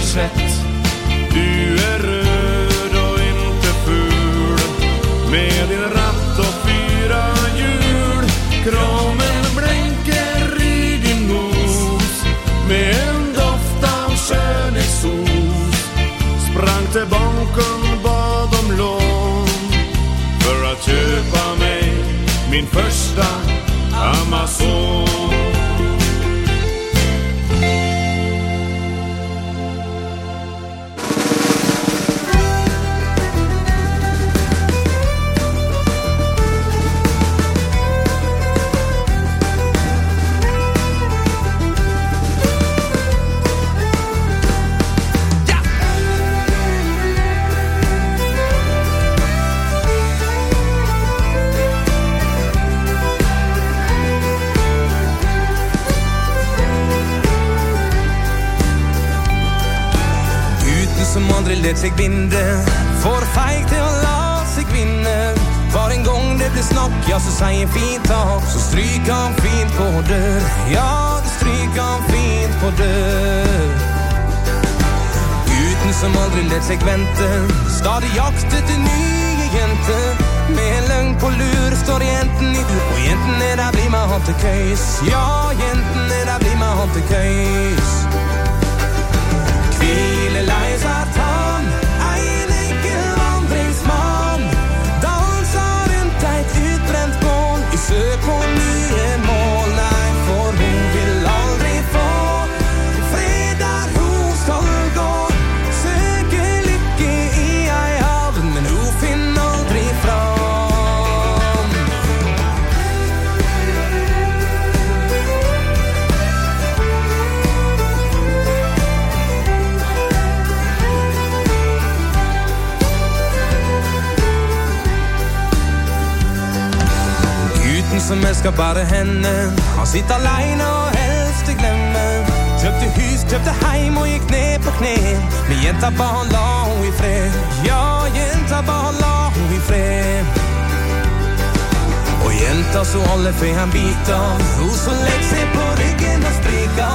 dig sett. Du är röd och inte ful. Med din ratt och fyra hjul. Kramen blänker i din nos Med en doft av skönhetssos Sprang till banken, bad om lån. För att köpa mig min första Amazon som aldri let seg binde. For feig til å la seg vinne. Hver en gang det blir snakk, ja så sier fint tak Så stryker han fint på dør. Ja, det stryker han fint på dør. Gutten som aldri let seg vente Stadig jakt etter nye jenter. Med en løgn på lur står jenten i dur Og jenten er der blir med han til køys. Ja, jenten er der blir med han til køys. Hvile leisat han, en I søk på nye elsker bare henne Han sitter aleine og helst det glemme. Kjøpte hus, kjøpte heim og gikk ned på kne. Men jenta ba han la ho i fred. Ja, jenta ba han la ho i fred. Og jenta så alle fe han bita Hun som legg seg på ryggen og sprika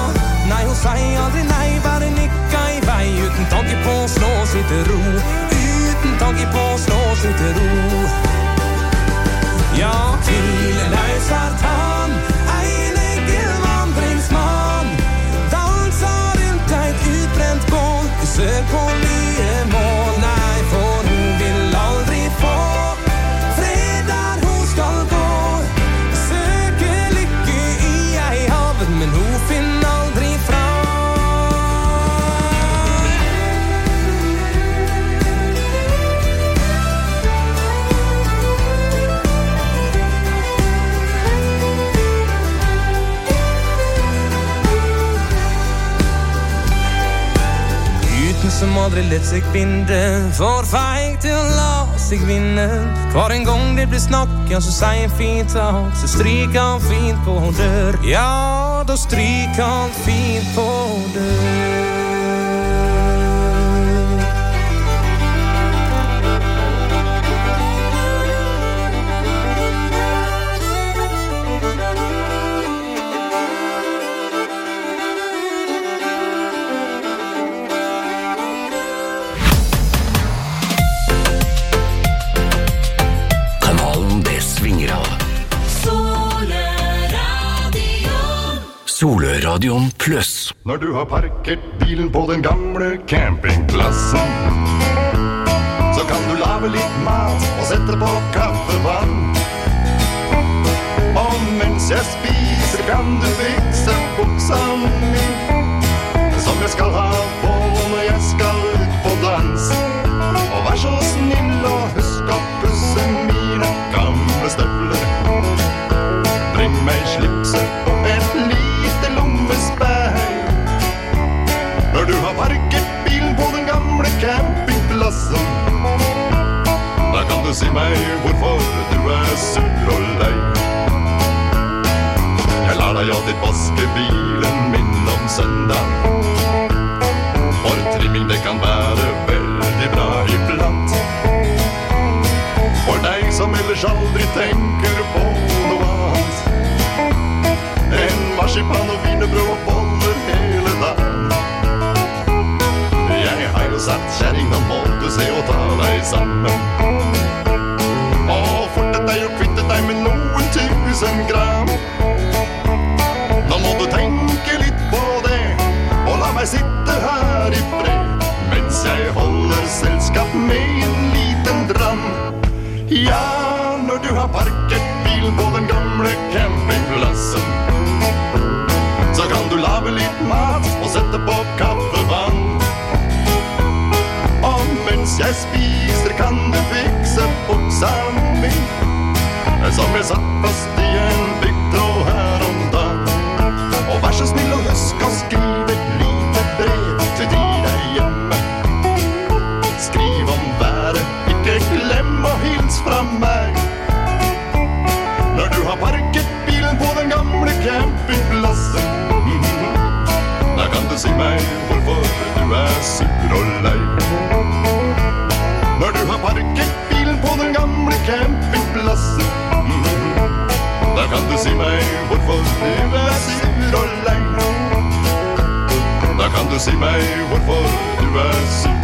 Nei, hun sier aldri nei, bare nikka i vei. Uten tanke på å slå seg til ro. Uten tanke på å slå seg til ro Ja, hvile løsart han En enkel vandringsmann Danser rundt et utbrent bål Søk på nye mål lett seg binde For feig til å la seg vinne Hver en gang det blir snakk Ja, så sier fint tak Så stryker han fint på dør Ja, da stryker han fint på dør Soløradion pluss. Når du har parkert bilen på den gamle campingplassen Så kan du lave litt mat og sette på kaffevann Og mens jeg spiser kan du fikse buksa mi Som jeg skal ha på når jeg skal ut på dans Og vær så snill meg hvorfor du er sur og lei. Jeg lar deg alltid vaske bilen min om søndag. For trimming, det kan være veldig bra iblant. For deg som ellers aldri tenker på noe annet enn marsipan og wienerbrød og boller hele dagen. Jeg har jo sagt, kjerring, nå må du se og ta deg sammen. 000 gram. Nå må du tenke litt på det, og la meg sitte her i fred mens jeg holder selskap med en liten dram. Ja, når du har parket bilen på den gamle campingplassen, så kan du lage litt mat og sette på kaffevann. Og mens jeg spiser, kan du fikse buksa mi, som jeg satt fast se my wonderful du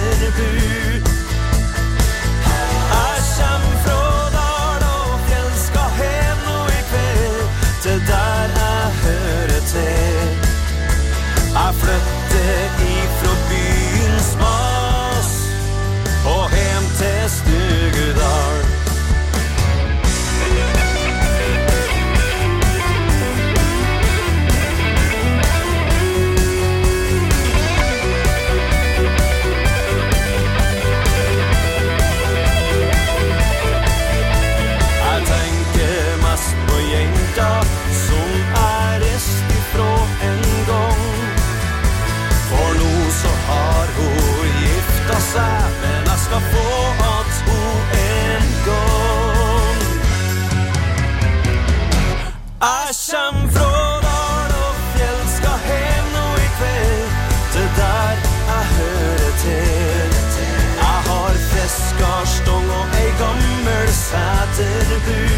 Baby center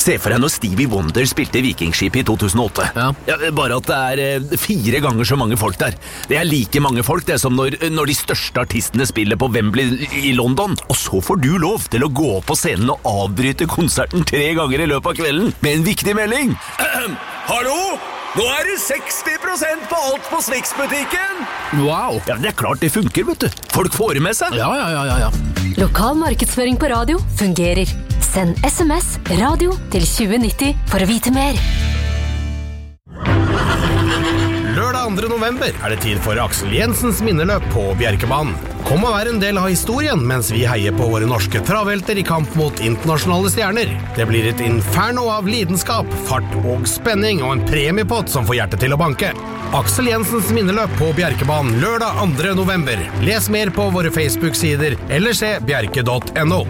for deg når Stevie Wonder spilte Vikingskipet i 2008. Ja. bare at det er eh, fire ganger så mange folk der. Det er like mange folk det som når, når de største artistene spiller på Wembley i London. Og så får du lov til å gå på scenen og avbryte konserten tre ganger i løpet av kvelden med en viktig melding. Hallo! Nå er det 60% på alt på Swix-butikken! Wow. Ja, Det er klart det funker, vet du. Folk får det med seg. Ja, ja, ja, ja, ja. Lokal markedsføring på radio fungerer. Send SMS radio til 2090 for å vite mer. Lørdag 2. november er det tid for Aksel Jensens minneløp på Bjerkebanen. Kom og vær en del av historien mens vi heier på våre norske travhelter i kamp mot internasjonale stjerner. Det blir et inferno av lidenskap, fart og spenning og en premiepott som får hjertet til å banke. Aksel Jensens minneløp på Bjerkebanen lørdag 2. november. Les mer på våre Facebook-sider eller se bjerke.no.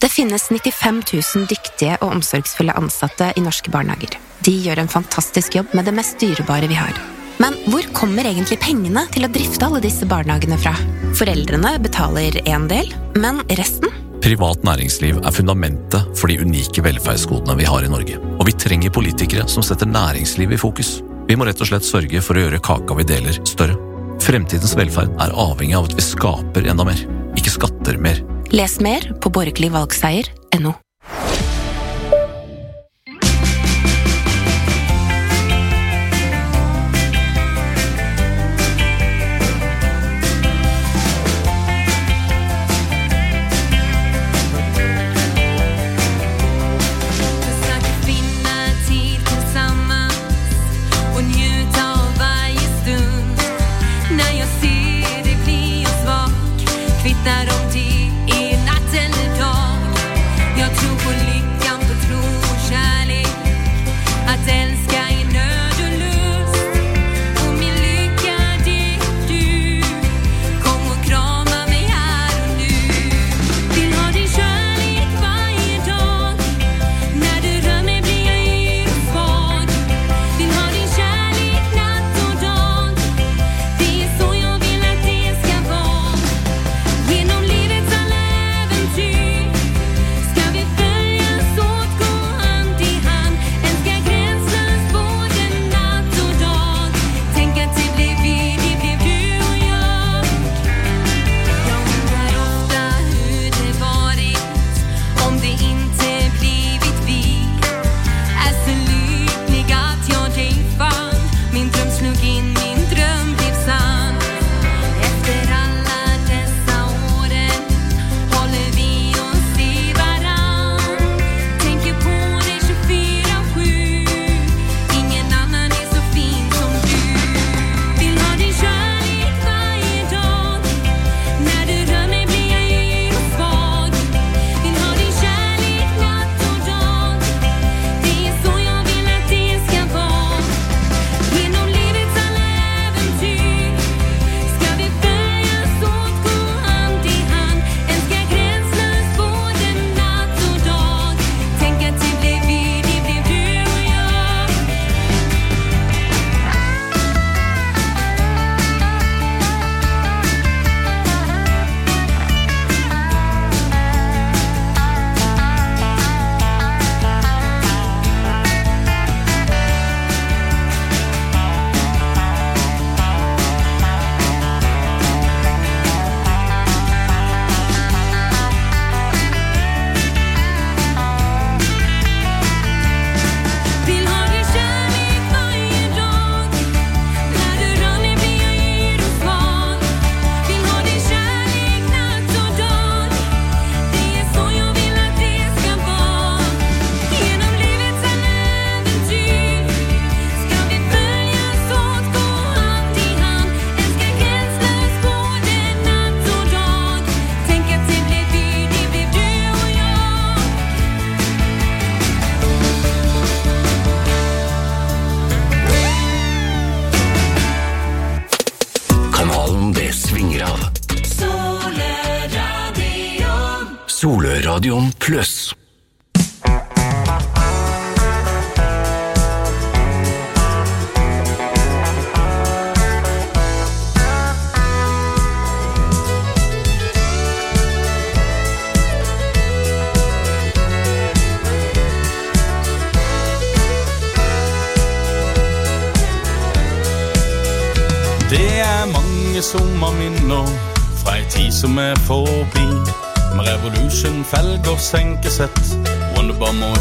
Det finnes 95 000 dyktige og omsorgsfulle ansatte i norske barnehager. De gjør en fantastisk jobb med det mest dyrebare vi har. Men hvor kommer egentlig pengene til å drifte alle disse barnehagene fra? Foreldrene betaler én del, men resten? Privat næringsliv er fundamentet for de unike velferdsgodene vi har i Norge. Og vi trenger politikere som setter næringslivet i fokus. Vi må rett og slett sørge for å gjøre kaka vi deler, større. Fremtidens velferd er avhengig av at vi skaper enda mer, ikke skatter mer. Les mer på borgerligvalgseier.no.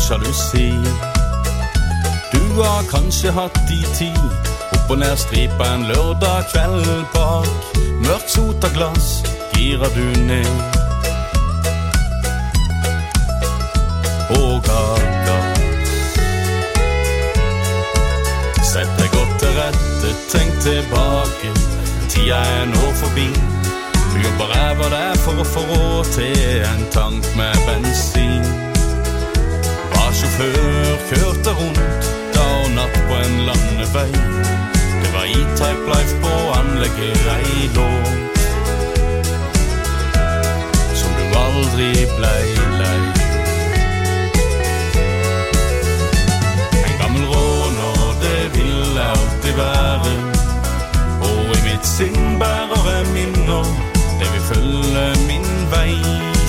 sjalusi. Du har kanskje hatt de tid opp og ned stripa en lørdag kveld bak. Mørkt sota glass girer du ned. Og gagas. Sett deg godt til rette, tenk tilbake. Tida er nå forbi. Du jobber ræva der for å få råd til en tank med bensin. Sjåfør, kjørte rundt dag og natt på en landevei. Det var E-Type Life på anlegget ei låt. Som du aldri blei lei. En gammel råner, det vil alltid være. Og i mitt sinn bærer jeg minner. Det vil følge min vei.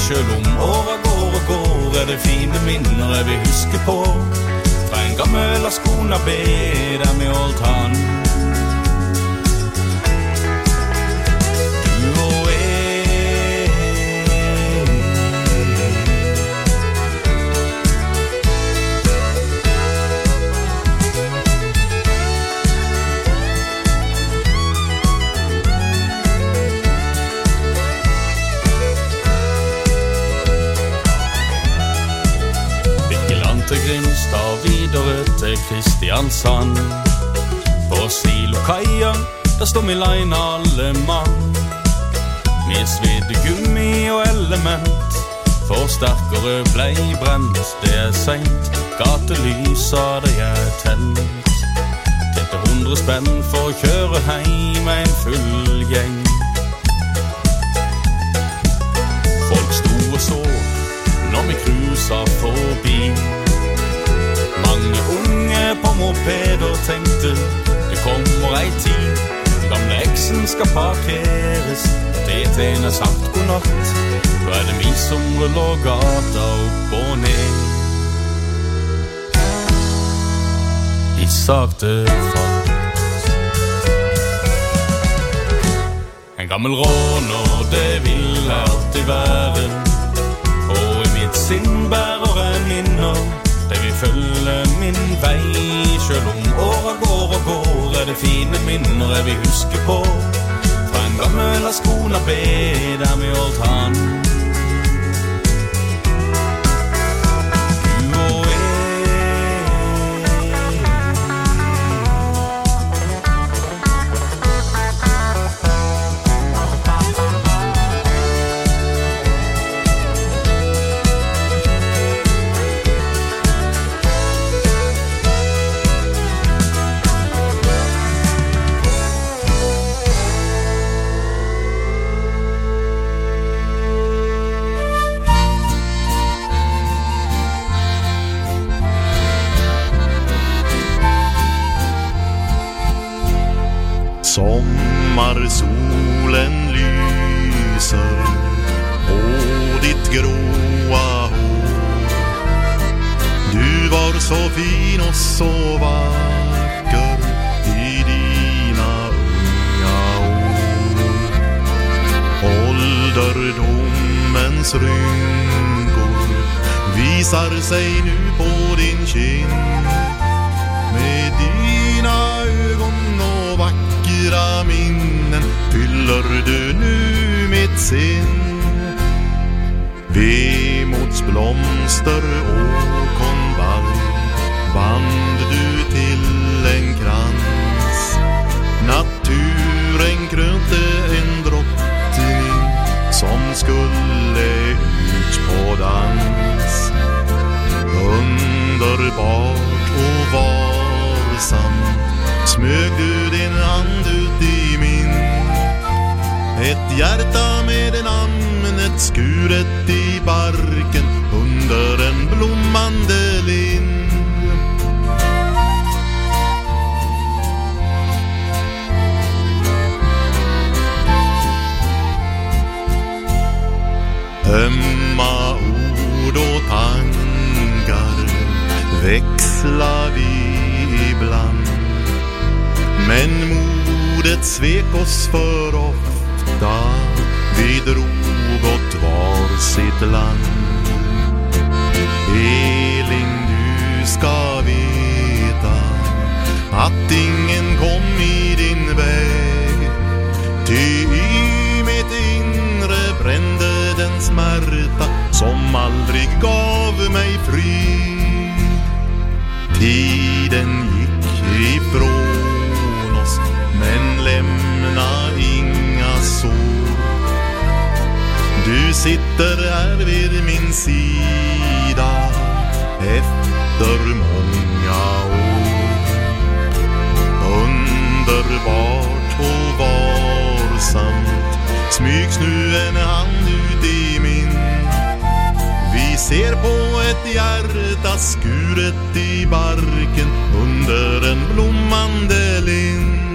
Sjøl om åra går går, er det fine minner jeg vil huske på. Fra en gammel Ascona B der vi holdt han. Videre til Kristiansand. På silokaia, der står vi line alle mann. Med svidde gummi og element, for sterkere blei brent. Det er seint, gatelysa de er tent. Tette hundre spenn for å kjøre heim en full gjeng. Folk sto og så når vi cruisa forbi. Mange unge på mopeder tenkte det kommer ei tid. Gamle eksen skal parkeres, DT-en har sagt god natt. Da er det vi som ruller gata opp og ned. I sakte fart. En gammel råner, det vil alltid være. Og i mitt sinn bærer jeg minner Det vil følge min vei. Selv om åra går og går Er det fine minner jeg vil huske på. Fra en gammel Ascona B Der vi holdt han varsamt smög du din hand ut i min. Ett hjärta med namnet skuret i barken under en blommande lind. Ömma ord och tankar växla vi ibland. Men modet svek oss för ofta. Vi drog åt var sitt land. Elin, du ska veta att ingen kom i din väg. Ty i mitt inre brände den smärta som aldrig gav mig fri. Tiden ifrån oss men lämna inga sår. Du sitter här vid min sida efter många år. Underbart och varsamt smygs nu en hand ut i min ser på et hjerte skuret i barken under en blommande lind.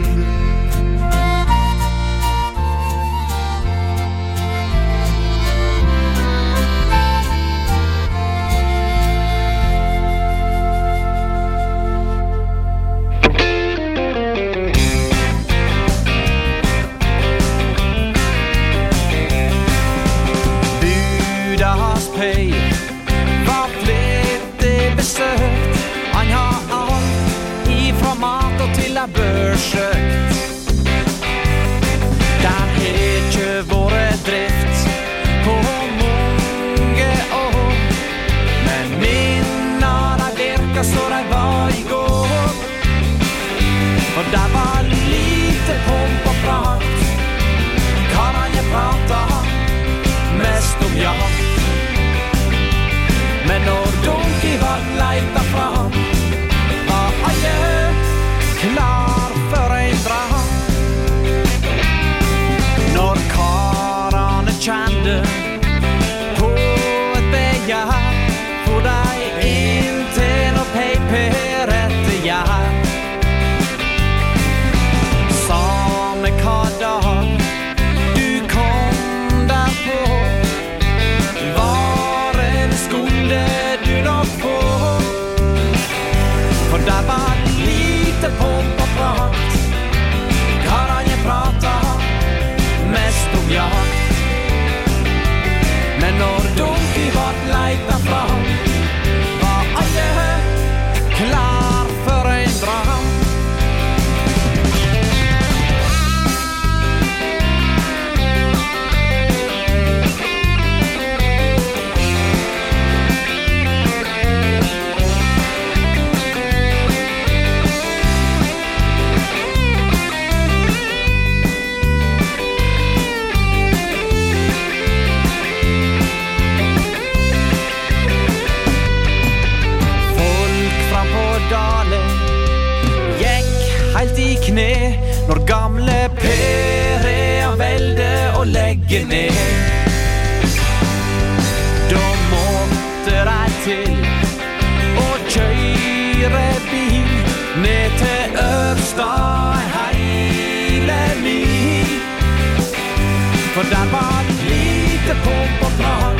Og der var lite pomp og prat.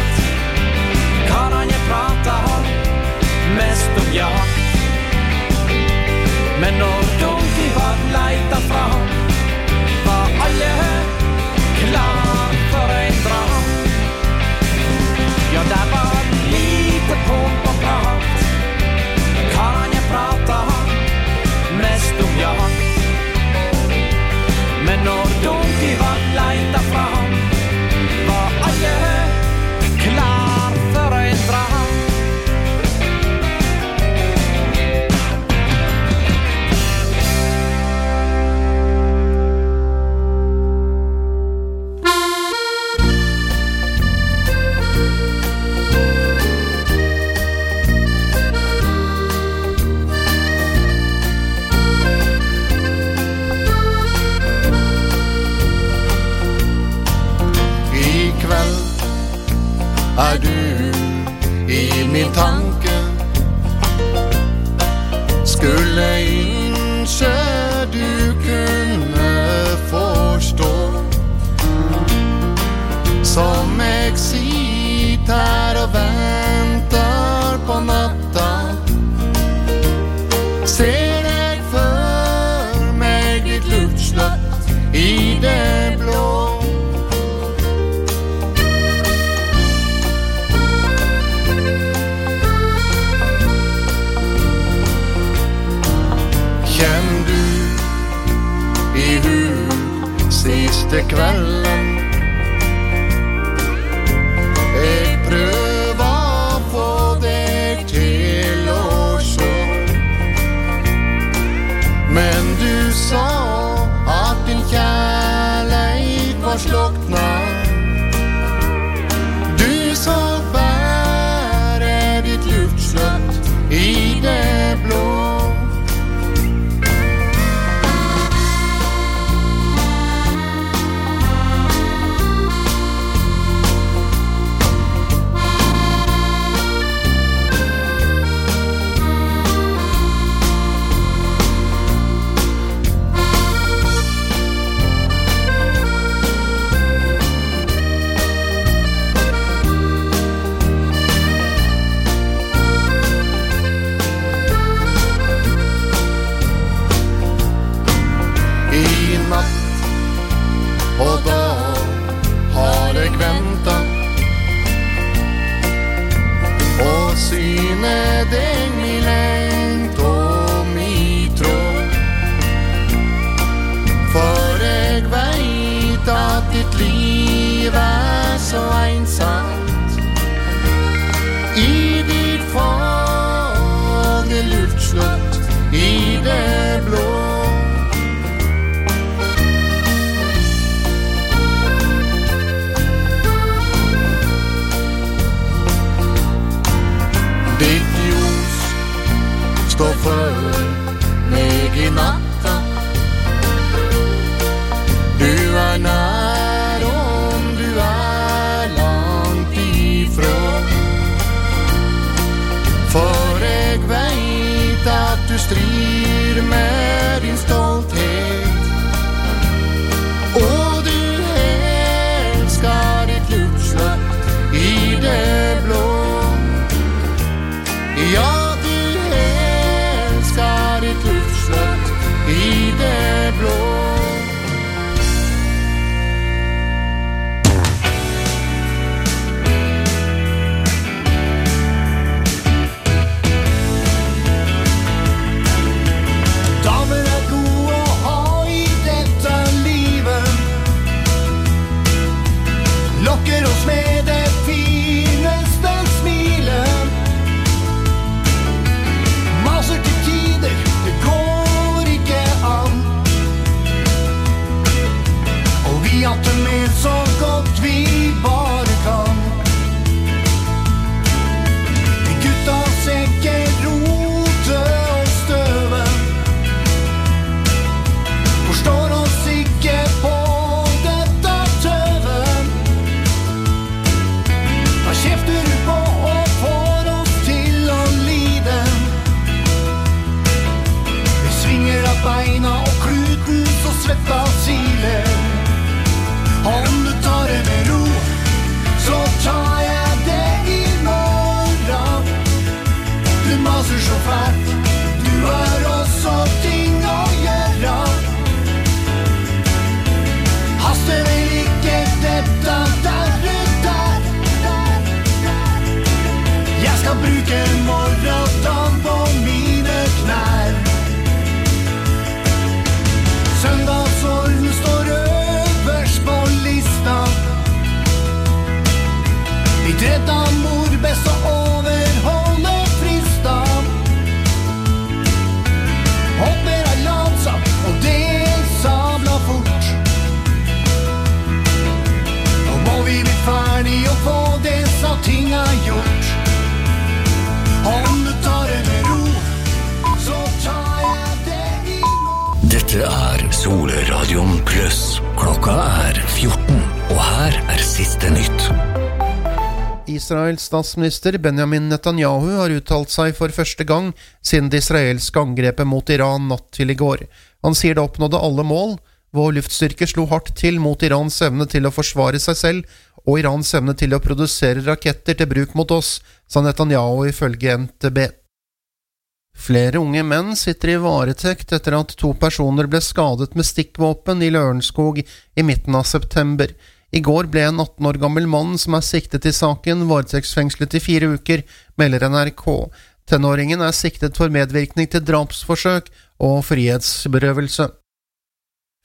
Karene prata mest om jakt. Men når er du i min tanke. kveld. statsminister Benjamin Netanyahu har uttalt seg for første gang siden det israelske angrepet mot Iran natt til i går. Han sier det oppnådde alle mål. Vår luftstyrke slo hardt til mot Irans evne til å forsvare seg selv og Irans evne til å produsere raketter til bruk mot oss, sa Netanyahu ifølge NTB. Flere unge menn sitter i varetekt etter at to personer ble skadet med stikkvåpen i Lørenskog i midten av september. I går ble en 18 år gammel mann som er siktet i saken, varetektsfengslet i fire uker, melder NRK. Tenåringen er siktet for medvirkning til drapsforsøk og frihetsberøvelse.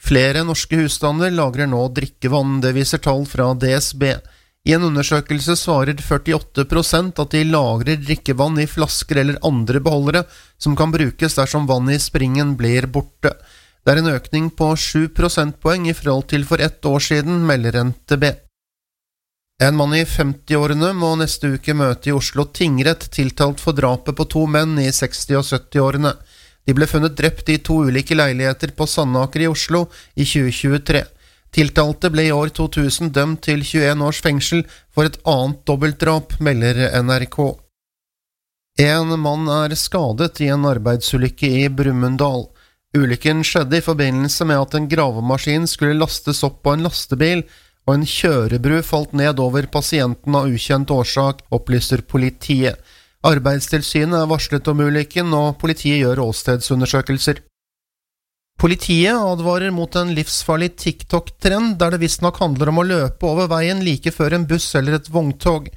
Flere norske husstander lagrer nå drikkevann, det viser tall fra DSB. I en undersøkelse svarer 48 at de lagrer drikkevann i flasker eller andre beholdere som kan brukes dersom vannet i springen blir borte. Det er en økning på 7 prosentpoeng i forhold til for ett år siden, melder NTB. En mann i 50-årene må neste uke møte i Oslo tingrett tiltalt for drapet på to menn i 60- og 70-årene. De ble funnet drept i to ulike leiligheter på Sandaker i Oslo i 2023. Tiltalte ble i år 2000 dømt til 21 års fengsel for et annet dobbeltdrap, melder NRK. En mann er skadet i en arbeidsulykke i Brumunddal. Ulykken skjedde i forbindelse med at en gravemaskin skulle lastes opp på en lastebil, og en kjørebru falt ned over pasienten av ukjent årsak, opplyser politiet. Arbeidstilsynet er varslet om ulykken, og politiet gjør åstedsundersøkelser. Politiet advarer mot en livsfarlig TikTok-trend der det visstnok handler om å løpe over veien like før en buss eller et vogntog.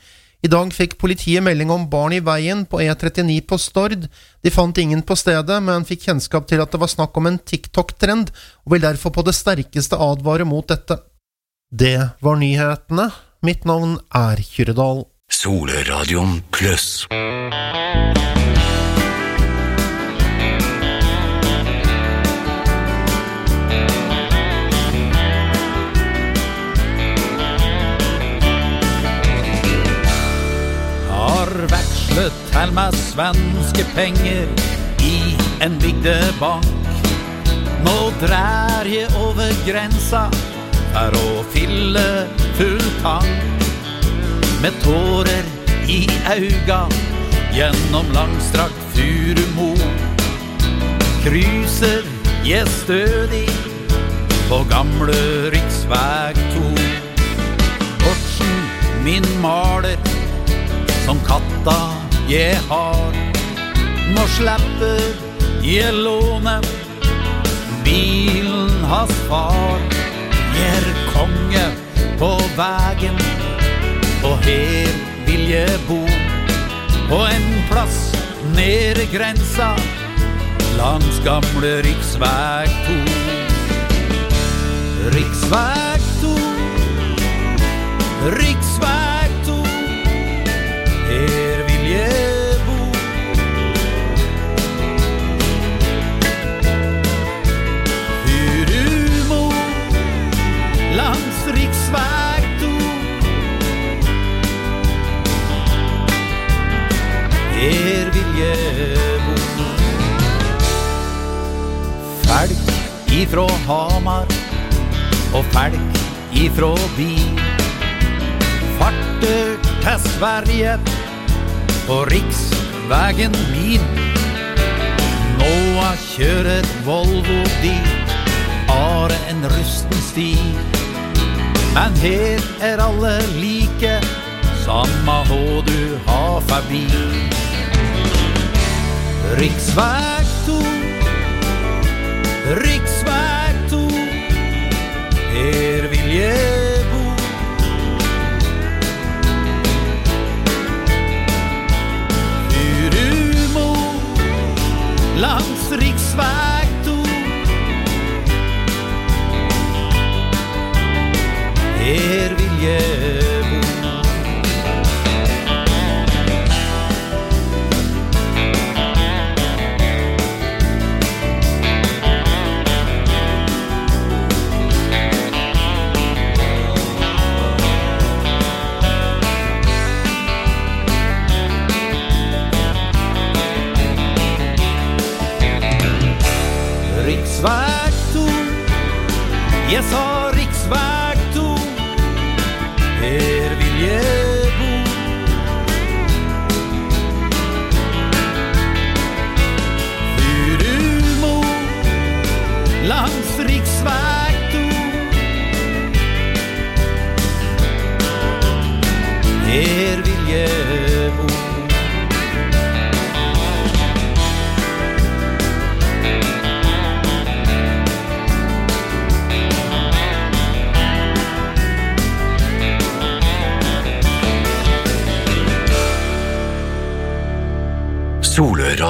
I dag fikk politiet melding om barn i veien på E39 på Stord. De fant ingen på stedet, men fikk kjennskap til at det var snakk om en TikTok-trend, og vil derfor på det sterkeste advare mot dette. Det var nyhetene. Mitt navn er Kyrredal. Soleradion pluss. Til meg svenske penger i en bygdebank. Nå drar jeg over grensa for å fylle full tank. Med tårer i auga gjennom langstrakt furumo. Kryser jeg stødig på gamle riksveg 2. Bortsen min maler som katta jeg har. Nå slipper jeg låne bilen hans far. Jeg er konge på vegen, og her vil jeg bo. På en plass nede grensa, langs gamle riksveg 2. Riksveg 2, riksveg ifrå Hamar og felk ifrå bil farter til Sverige på riksvegen min. Nå kjører Volvo dit, are en rusten sti. Men her er alle like, samma hå du har forbi. Riksveg 2, riksveg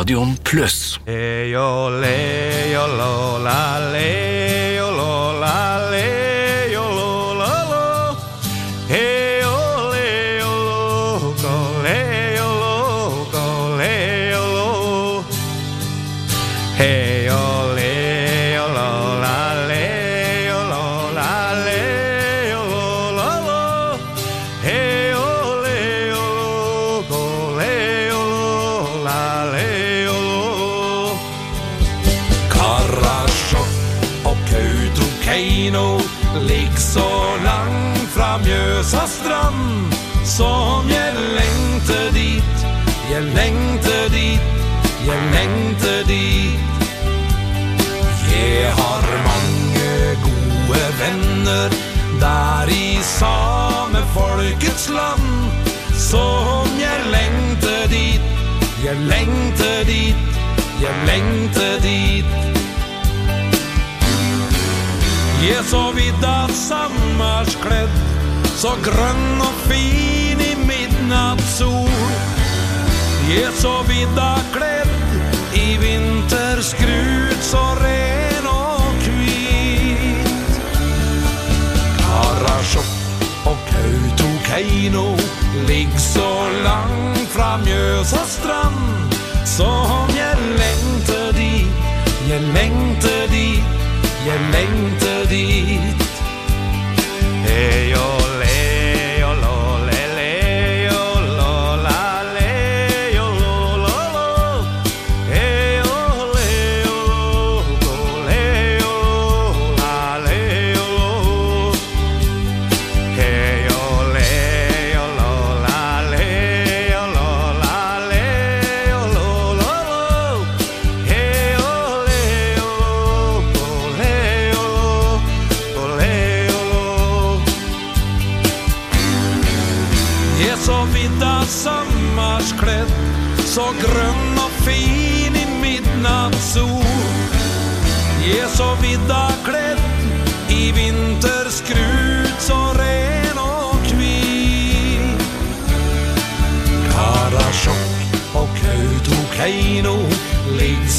Solradion pluss. Eyo, leyo, lo, la, leyo, jeg lengter dit. Jeg er så vidda sommerskledd, så grønn og fin i midnattssol. Jeg er så vidda kledd i vinterskrut, så ren og hvit. Karasjok og Kautokeino ligger så langt fra Mjøsa strand, som jeg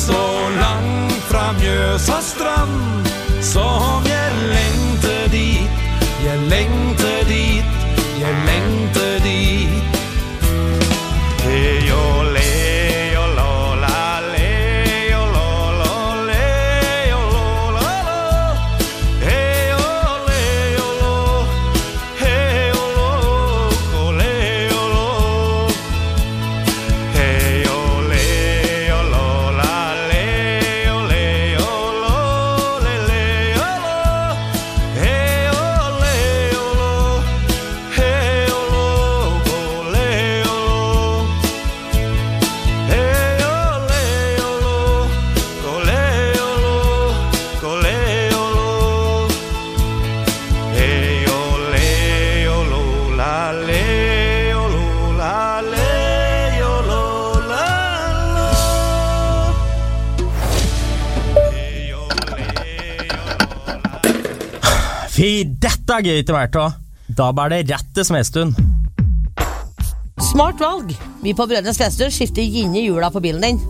så langt fra Mjøsa strand, som dette er gøy til hvert òg. Da bærer det rett til Smedstuen. Smart valg. Vi på Brødrenes Festøl skifter ginne hjula på bilen din.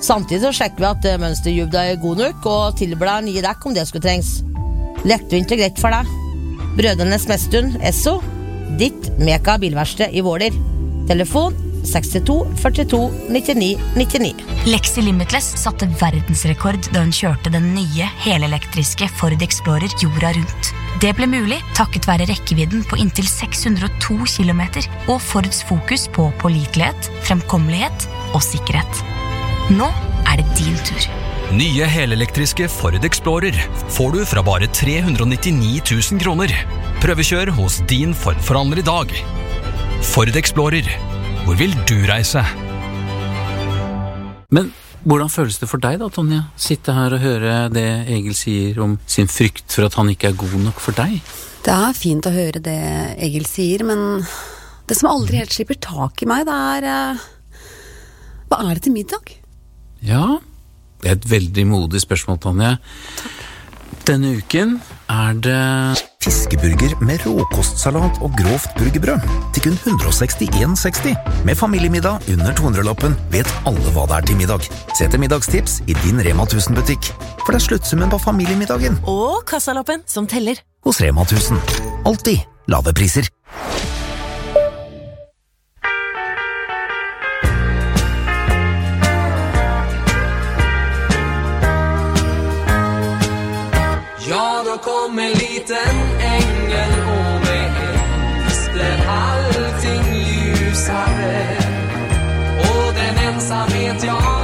Samtidig så sjekker vi at eh, er god nok, og tilblar nye dekk om det skulle trengs. Lettvint og greit for deg. Brødrenes Mestun, Esso. Ditt Meka bilverksted i Våler. Telefon 62 42 99 99. Lexi Limitless satte verdensrekord da hun kjørte den nye helelektriske Ford Explorer jorda rundt. Det ble mulig takket være rekkevidden på inntil 602 km og Fords fokus på pålitelighet, fremkommelighet og sikkerhet. Nå er det din tur. Nye helelektriske Ford Explorer får du fra bare 399 000 kroner. Prøvekjør hos din Ford-forhandler i dag. Ford Explorer. Hvor vil du reise? Men hvordan føles det for deg da, Tonje? Sitte her og høre det Egil sier om sin frykt for at han ikke er god nok for deg? Det er fint å høre det Egil sier, men det som aldri helt slipper tak i meg, det er eh, Hva er det til middag? Ja, det er et veldig modig spørsmål, Tonje. Denne uken er det Fiskeburger med råkostsalat og grovt burgerbrød til kun 161,60. Med familiemiddag under 200-lappen vet alle hva det er til middag. Se etter middagstips i din Rema 1000-butikk, for det er sluttsummen på familiemiddagen Og kassalappen som teller. hos Rema 1000. Alltid lave priser. Liten engel, og med ett allting ljusare. Och den ensamhet jag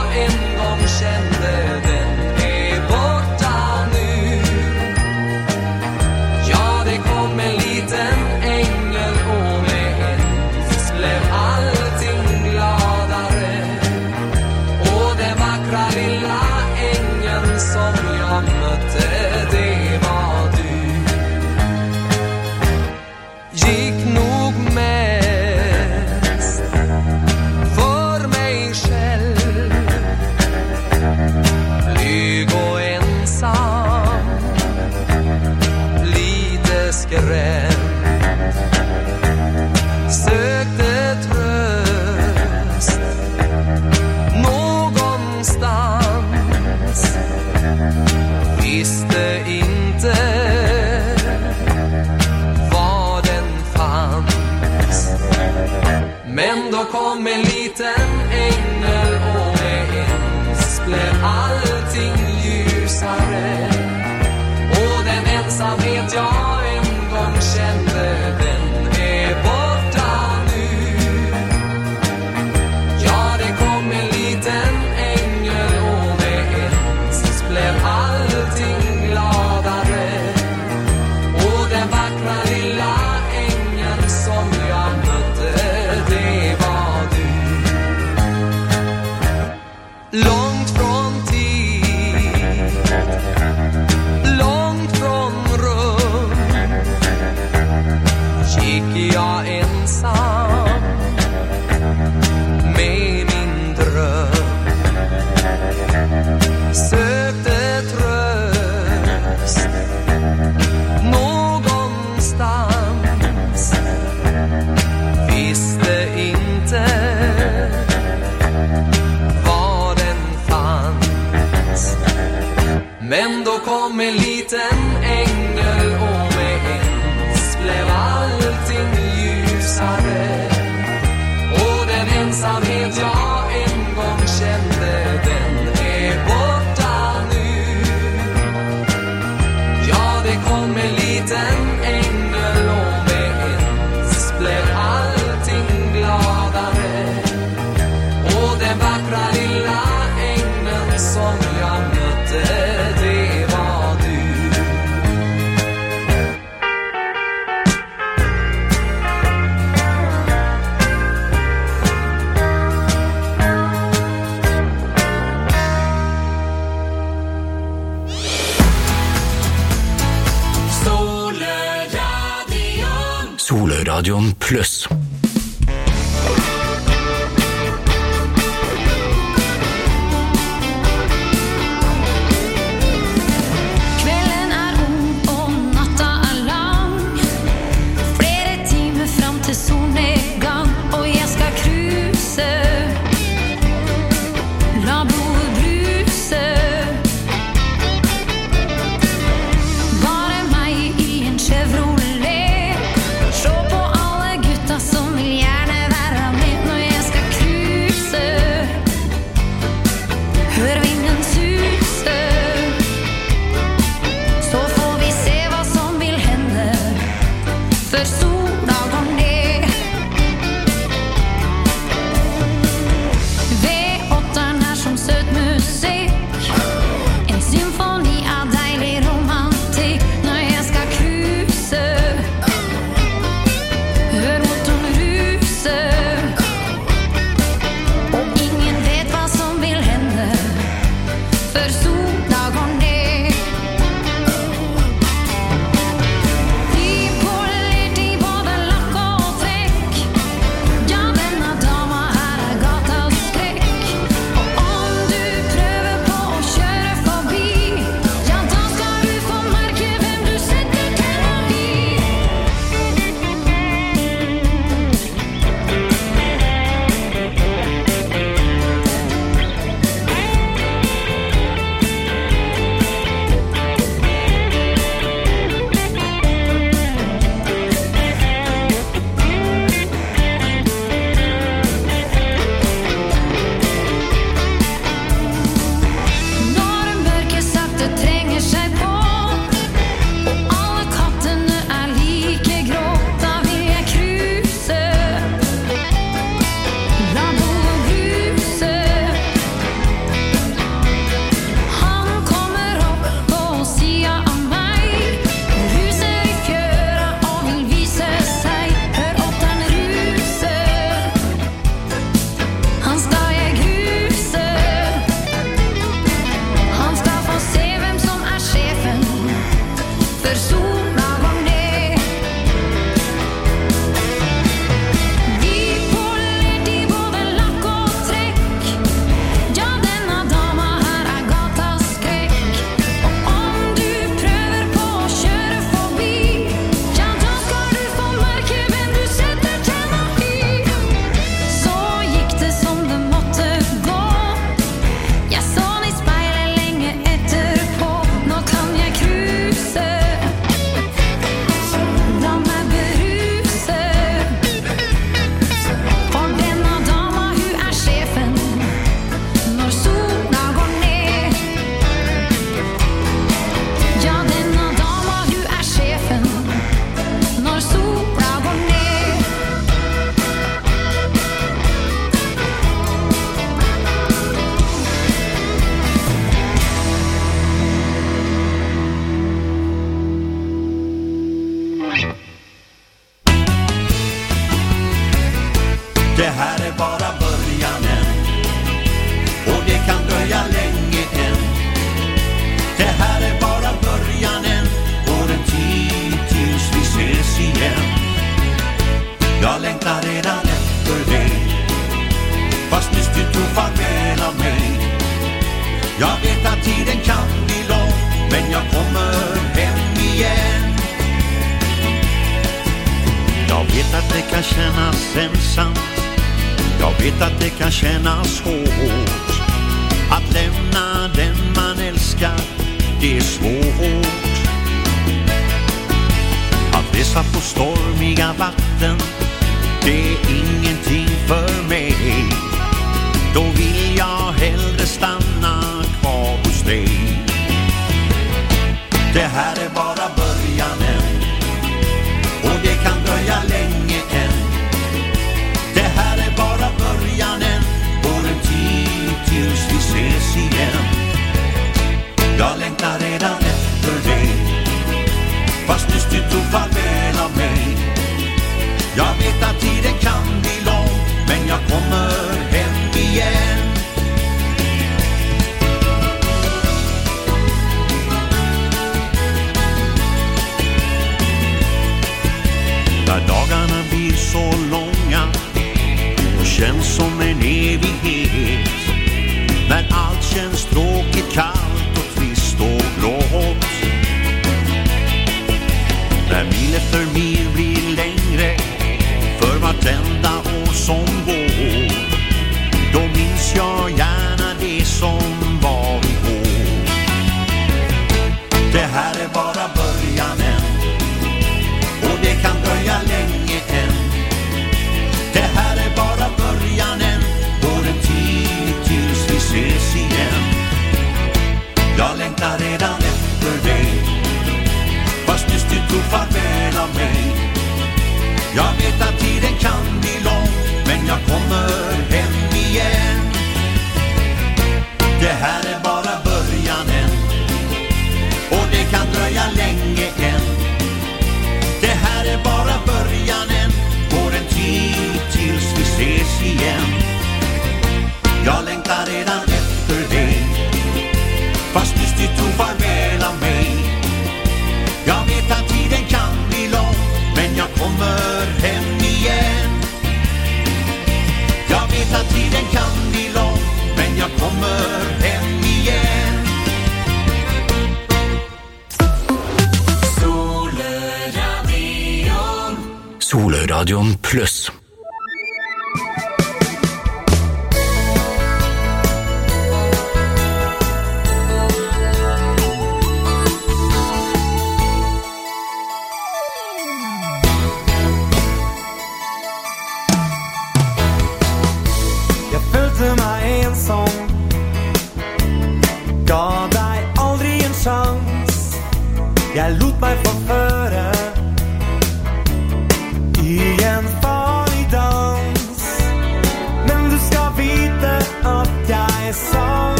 Det här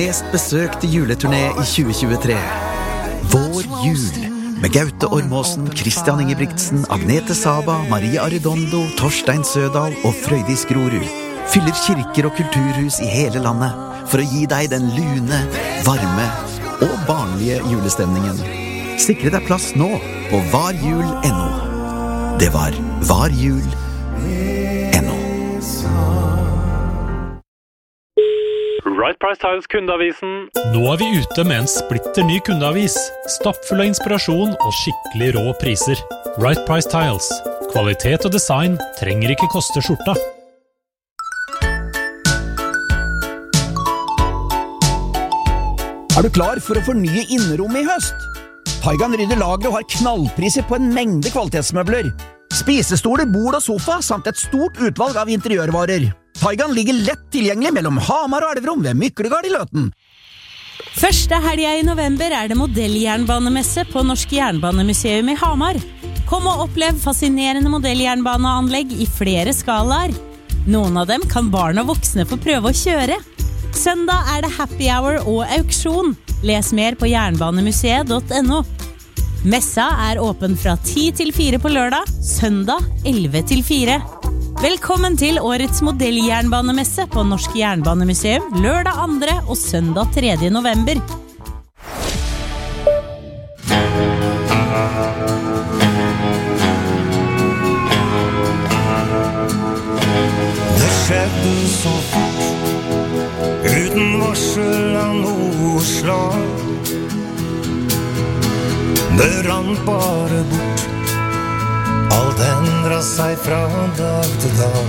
mest besøkte juleturné i 2023. Vår jul. Med Gaute Ormåsen, Christian Ingebrigtsen, Agnete Saba, Marie Arredondo, Torstein Sødal og Frøydis Grorud. Fyller kirker og kulturhus i hele landet for å gi deg den lune, varme og barnlige julestemningen. Sikre deg plass nå på varjul.no. Det var varjul.no. Right Price Times kundeavisen. Nå er vi ute med en splitter ny kundeavis. Stappfull av inspirasjon og skikkelig rå priser. Right Price Tiles. Kvalitet og design trenger ikke koste skjorta. Er du klar for å fornye innerommet i høst? Haigan rydder lageret og har knallpriser på en mengde kvalitetsmøbler. Spisestoler, bord og sofa, samt et stort utvalg av interiørvarer. Taigan ligger lett tilgjengelig mellom Hamar og Elverum ved Myklegard i Løten. Første helga i november er det modelljernbanemesse på Norsk Jernbanemuseum i Hamar. Kom og opplev fascinerende modelljernbaneanlegg i flere skalaer. Noen av dem kan barn og voksne få prøve å kjøre. Søndag er det happy hour og auksjon. Les mer på jernbanemuseet.no. Messa er åpen fra 10 til 4 på lørdag, søndag 11 til 4. Velkommen til årets modelljernbanemesse på Norsk Jernbanemuseum lørdag 2. og søndag 3. november. Det skjedde så fort, uten varsel av noe slag. Det rant bare bort, alt endra seg fra dag til dag.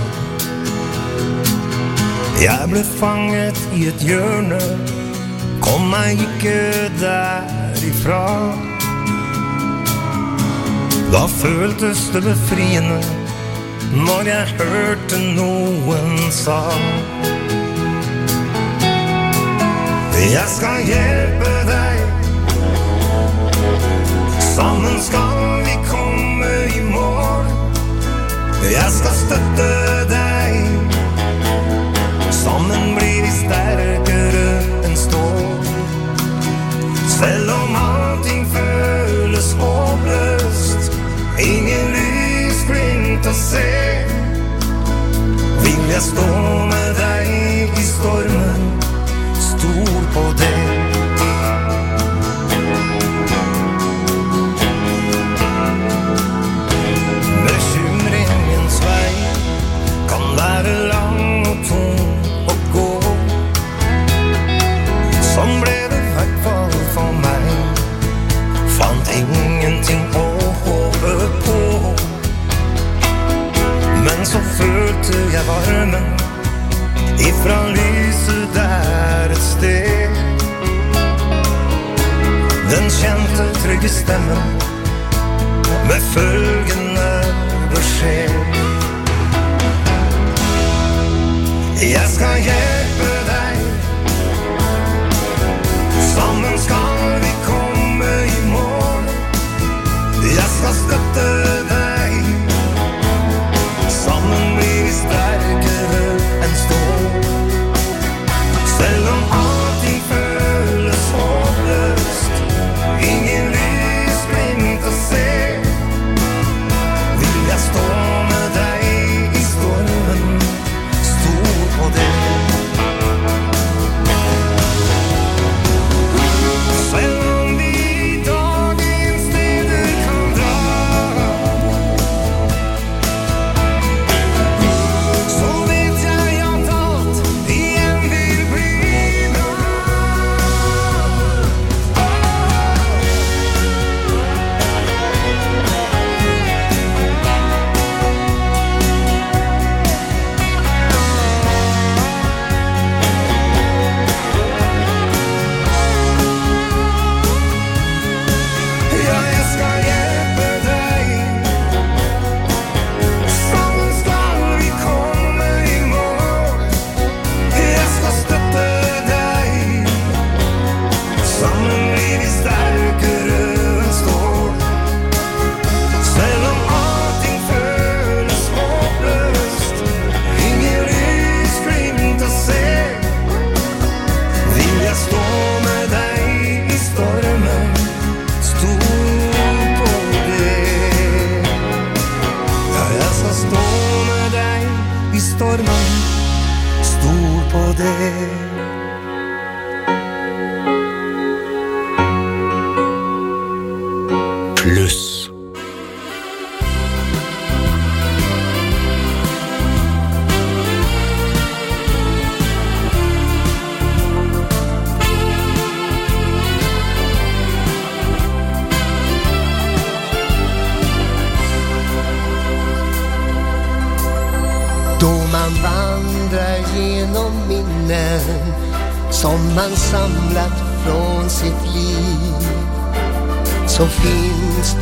Jeg ble fanget i et hjørne, kom meg ikke derifra. Da føltes det befriende når jeg hørte noen sa Jeg skal hjelpe Sammen skal vi komme i mål. Jeg skal støtte deg. Sammen blir vi sterkere enn stål. Selv om allting føles håpløst Ingen lysglimt å se Vil jeg stå med deg i stormen. Stol på det jeg varmen Ifra lyset der et sted. Den kjente trygge stemmen Med følgende beskjed. Jeg skal hjelpe deg. Sammen skal vi komme i mål. Jeg skal støtte deg Selv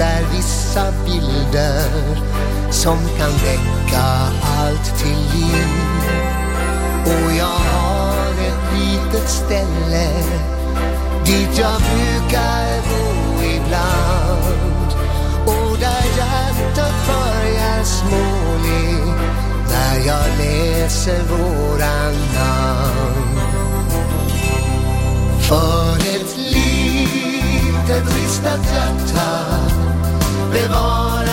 där vissa bilder som kan väcka allt till liv. Och jag har ett litet ställe dit jag brukar gå ibland och där hjärtat börjar småle när jag läser våra namn. För ett litet ristat hjärta bevaras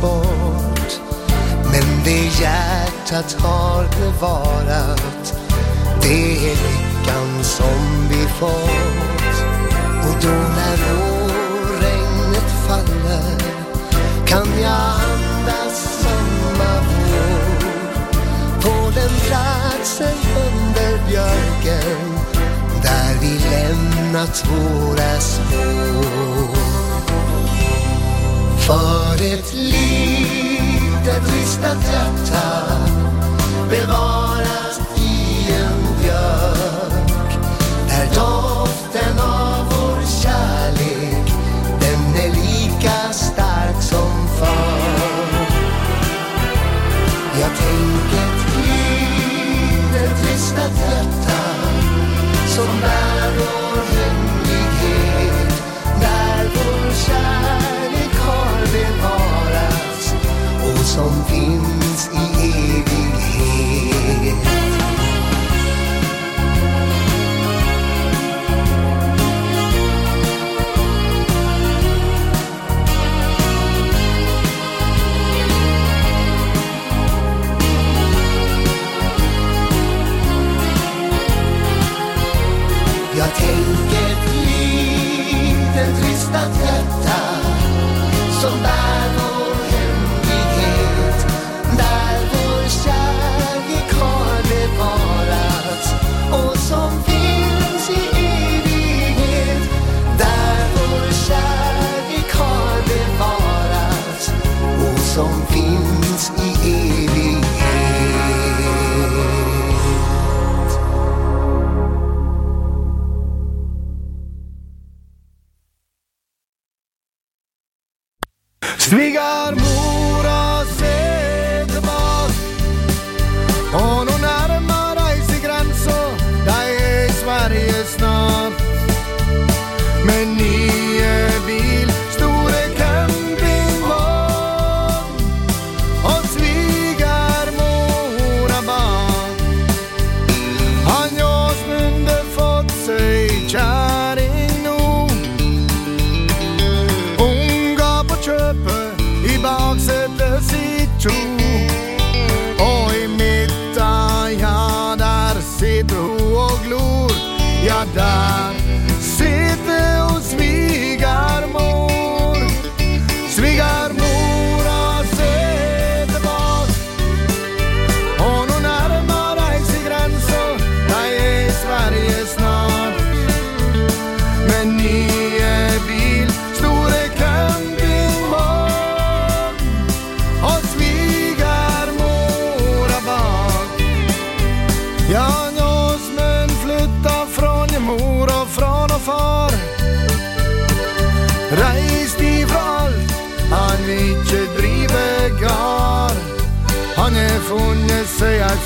bort. Men det hjärtat har bevarat Det är lyckan som vi fått. Och då när vårregnet faller Kan jag andas sommarvår vår På den platsen under björken Där vi lämnat våra spår För ett litet ristat hjärta bevaras i en björk där doften av vår kärlek den är lika stark som förr. Jag tänker ett litet ristat hjärta som bär som fins i evighet. Jag tänker ett litet ristat hjärta som bär Dźwigam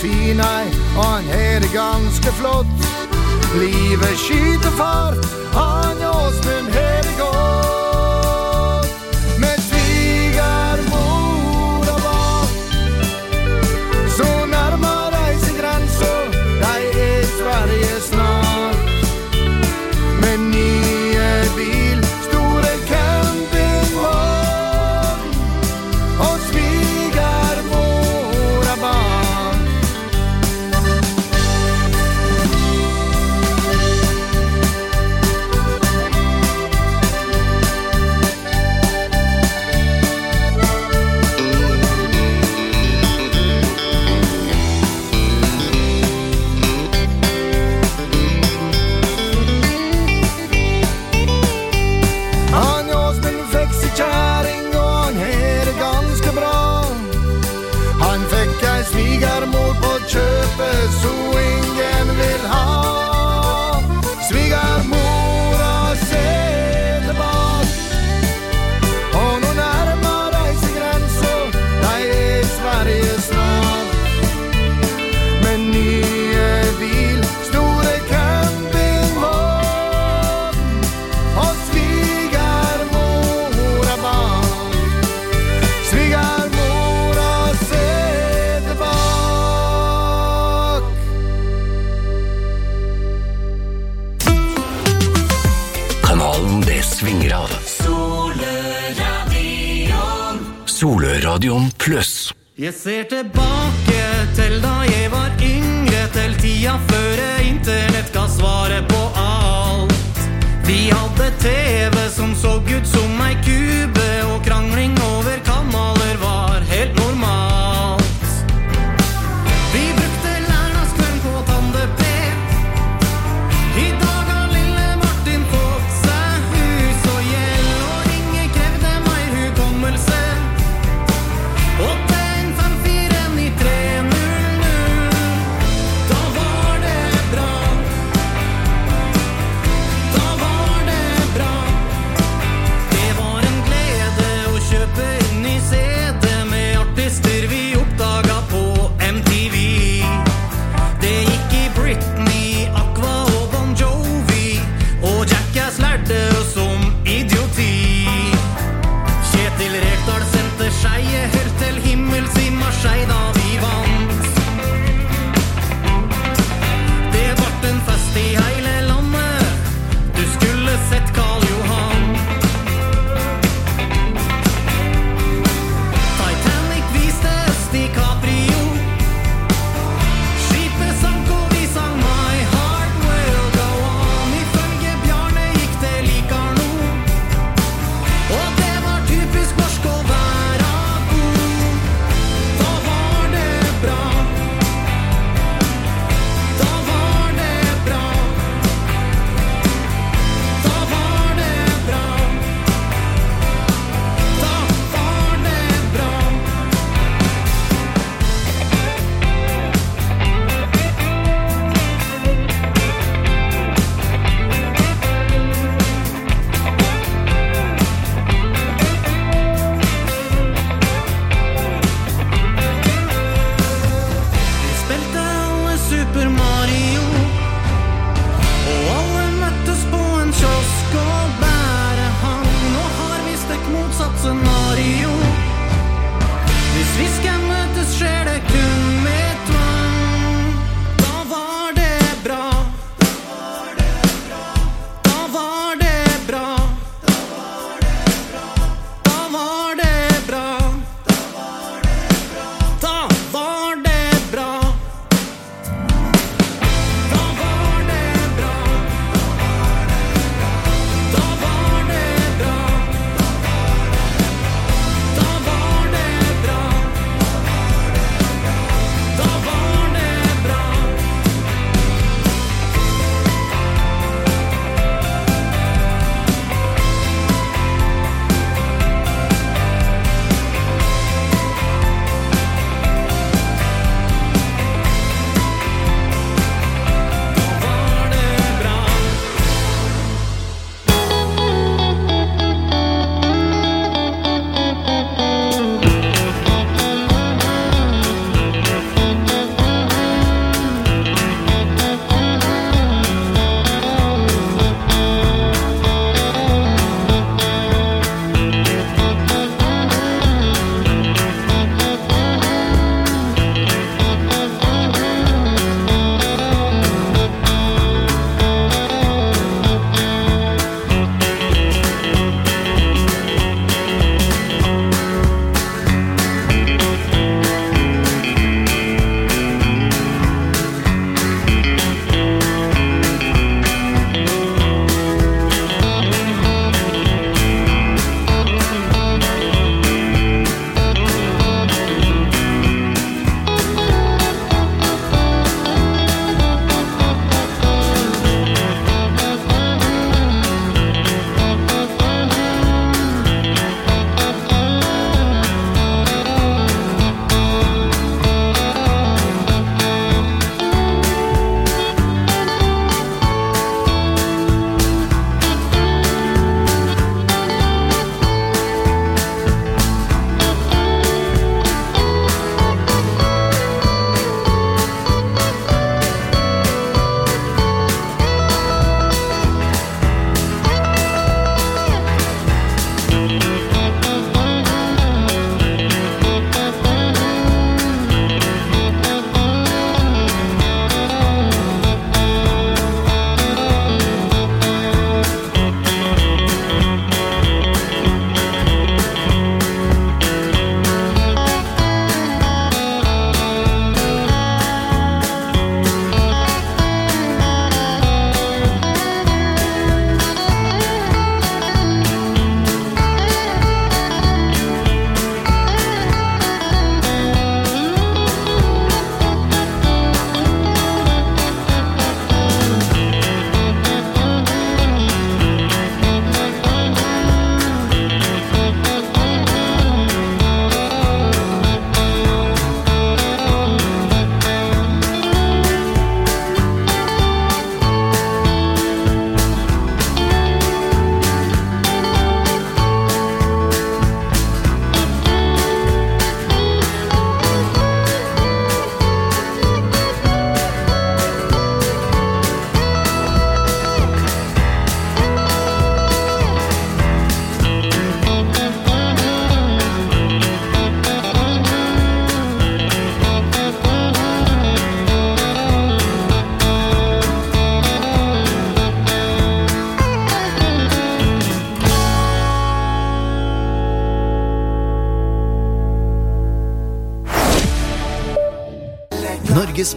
fin ei, og han har det ganske flott. Livet skyter fart, han er Åsmund Stadion Pluss. Jeg ser tilbake til da jeg var yngre, til tida før internett ga svaret på alt. Vi hadde TV som så ut som ei kube, og krangling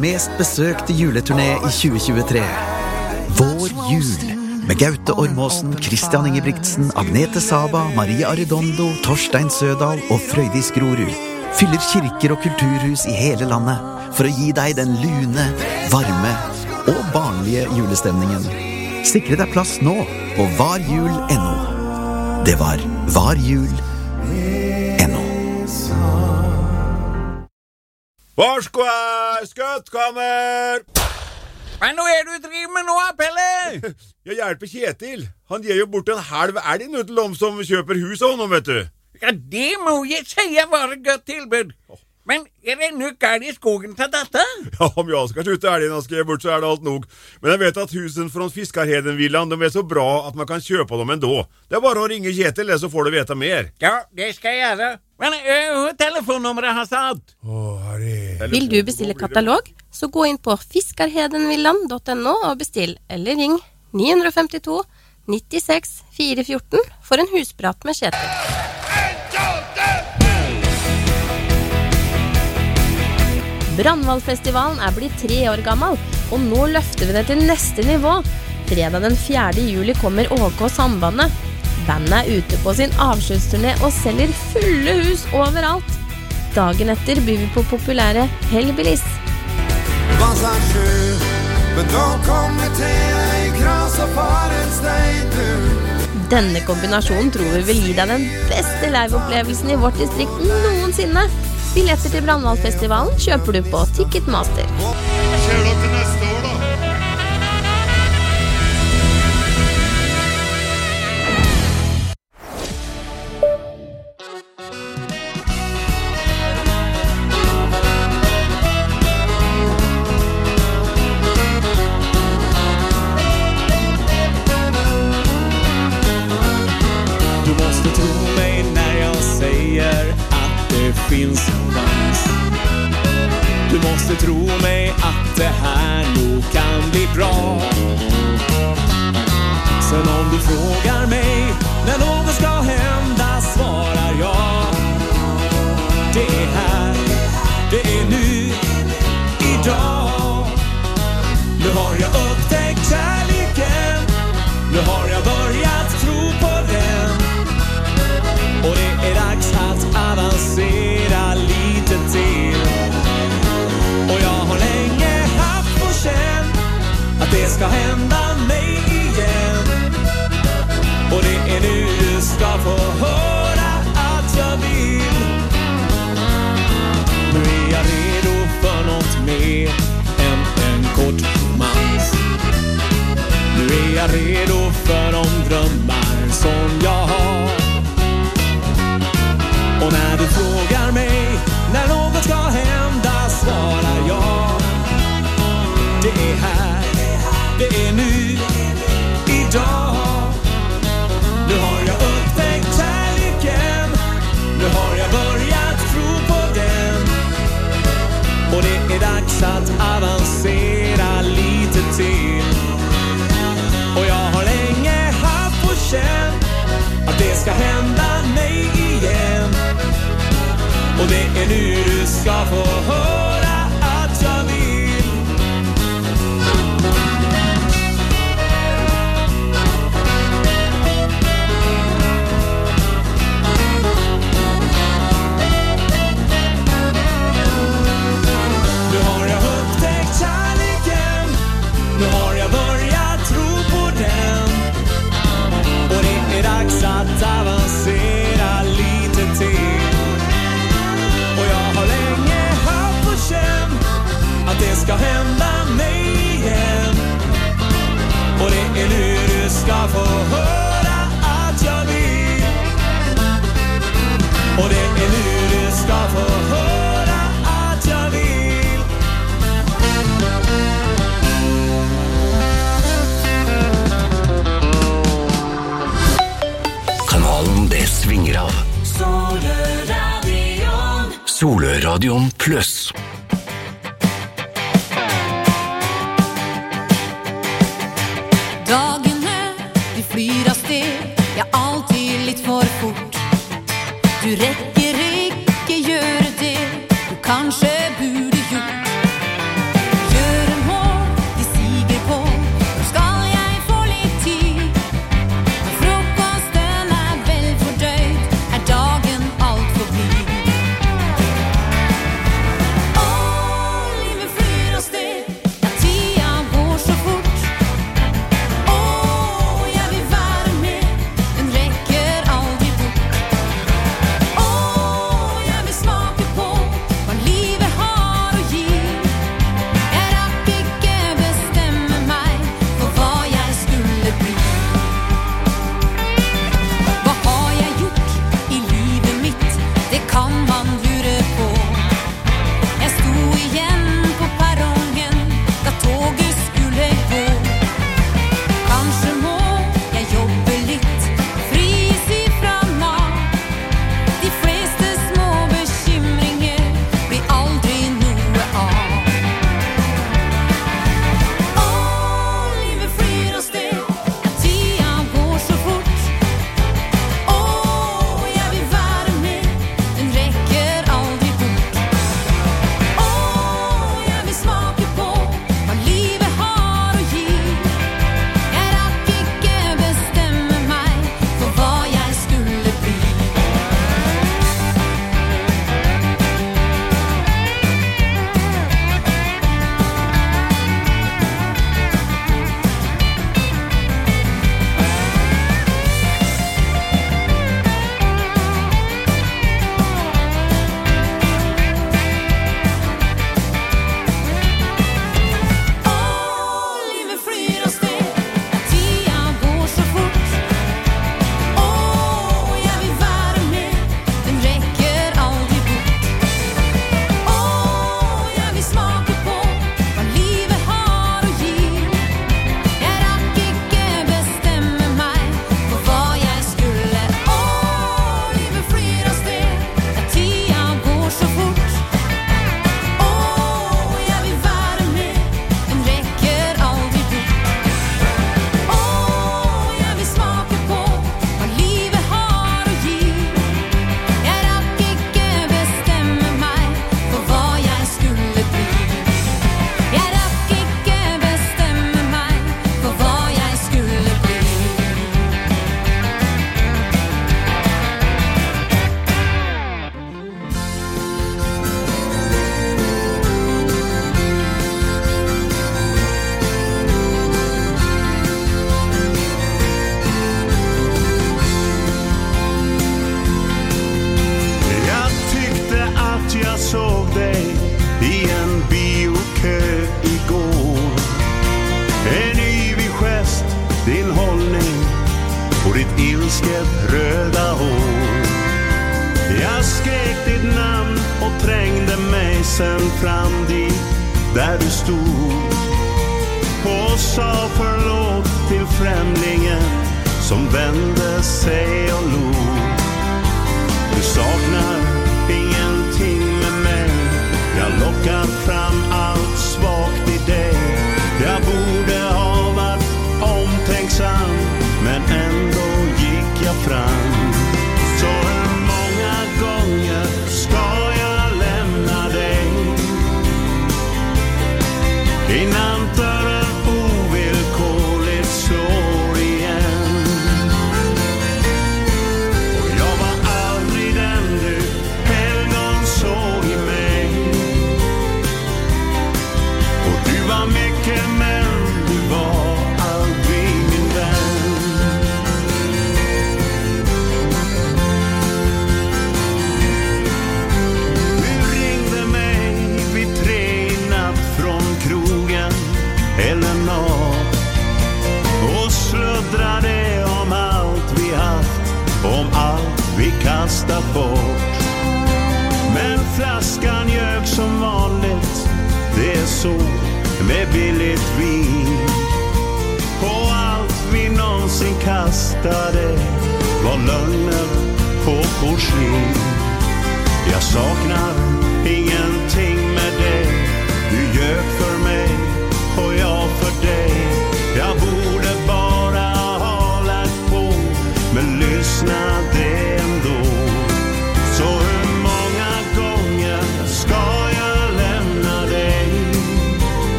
mest besøkte juleturné i 2023. Vår jul. Med Gaute Ormåsen, Christian Ingebrigtsen, Agnete Saba, Marie Arredondo, Torstein Sødal og Frøydis Grorud. Fyller kirker og kulturhus i hele landet for å gi deg den lune, varme og barnlige julestemningen. Sikre deg plass nå på varjul.no. Det var varjul.no. Varsko her, skattkammer! Hva nå er det du driver med nå, Pelle? Jeg hjelper Kjetil. Han gir jo bort en halv elg nå til dem som kjøper hus av ham, vet du. Ja, det må jeg si var et godt tilbud. Men er det nok galt i skogen til dette? Ja, Om jeg skal slutte elgen og skrive bort, så er det alt nok. Men jeg vet at husene fra Fiskarhedenvillaen de er så bra at man kan kjøpe dem endå. Det er bare å ringe Kjetil, så får du vite mer. Ja, det skal jeg gjøre. Men uh, telefonnummeret har satt? Vil du bestille katalog, så gå inn på fiskarhedenvilland.no og bestill, eller ring 952 96 414 for en husprat med Kjetil. Brandvalgfestivalen er blitt tre år gammel, og nå løfter vi det til neste nivå. Fredag den 4. juli kommer ÅK Sambandet. Bandet er ute på sin avskjedsturné og selger fulle hus overalt. Dagen etter byr vi på populære Hellbillies. Denne kombinasjonen tror vi vil gi deg den beste liveopplevelsen i vårt distrikt noensinne. Billetter til Brandvalgfestivalen kjøper du på Ticketmaster.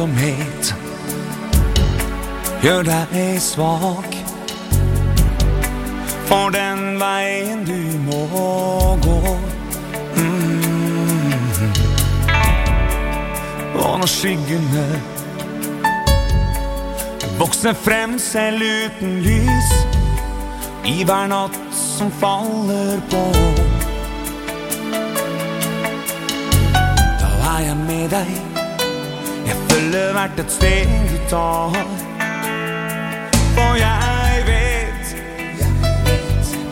ensomhet gjør deg svak for den veien du må gå. Mm. Og når skyggene vokser frem selv uten lys i hver natt som faller på. Da er jeg med deg skulle vært et sted du tar. For jeg vet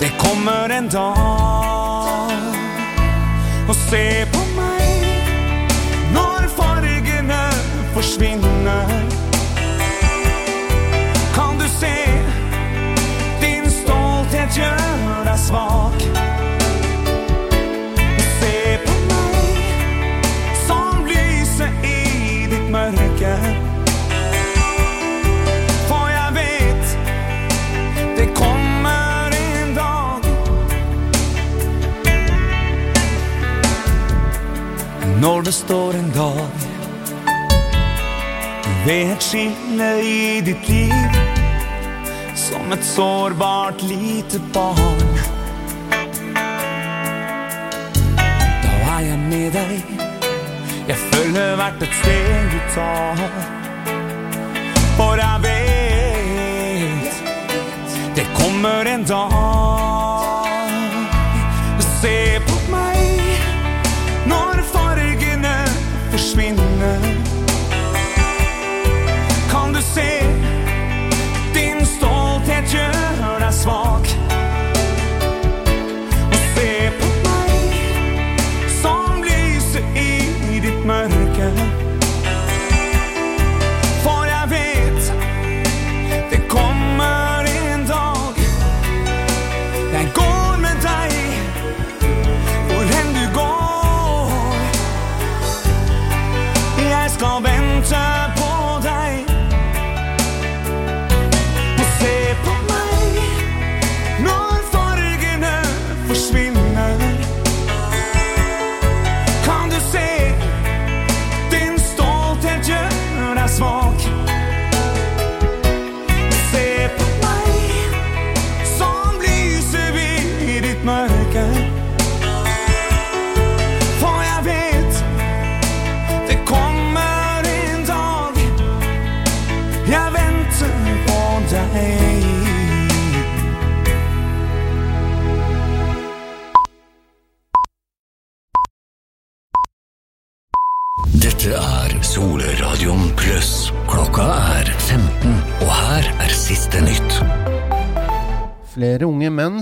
det kommer en dag. Og se på meg når fargene forsvinner. Kan du se din stolthet gjør deg svak? når det står en dag ved et skille i ditt liv, som et sårbart lite barn. Da er jeg med deg, jeg følger hvert et sted du tar. For jeg vet det kommer en dag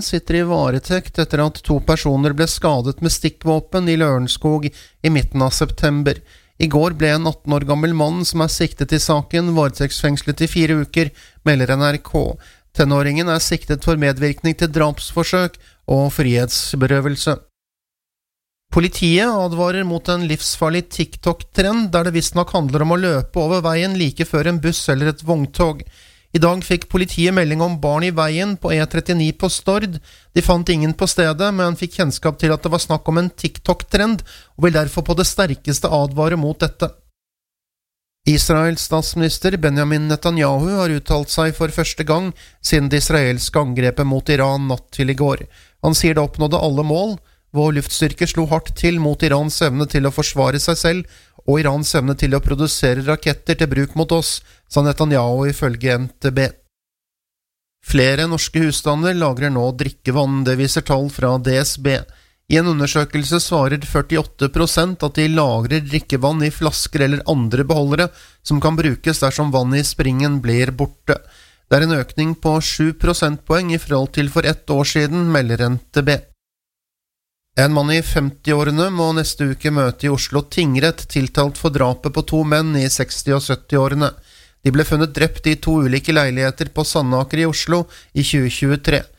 sitter i varetekt etter at to personer ble skadet med stikkvåpen i Lørenskog i midten av september. I går ble en 18 år gammel mann som er siktet i saken, varetektsfengslet i fire uker, melder NRK. Tenåringen er siktet for medvirkning til drapsforsøk og frihetsberøvelse. Politiet advarer mot en livsfarlig TikTok-trend der det visstnok handler om å løpe over veien like før en buss eller et vogntog. I dag fikk politiet melding om barn i veien på E39 på Stord. De fant ingen på stedet, men fikk kjennskap til at det var snakk om en TikTok-trend, og vil derfor på det sterkeste advare mot dette. Israels statsminister Benjamin Netanyahu har uttalt seg for første gang siden det israelske angrepet mot Iran natt til i går. Han sier det oppnådde alle mål. Vår luftstyrke slo hardt til mot Irans evne til å forsvare seg selv og Irans evne til å produsere raketter til bruk mot oss, sa Netanyahu ifølge NTB. Flere norske husstander lagrer nå drikkevann, det viser tall fra DSB. I en undersøkelse svarer 48% at de lagrer drikkevann i flasker eller andre beholdere som kan brukes dersom vannet i springen blir borte. Det er en økning på 7 prosentpoeng i forhold til for ett år siden, melder NTB. En mann i 50-årene må neste uke møte i Oslo tingrett tiltalt for drapet på to menn i 60- og 70-årene. De ble funnet drept i to ulike leiligheter på Sandaker i Oslo i 2023.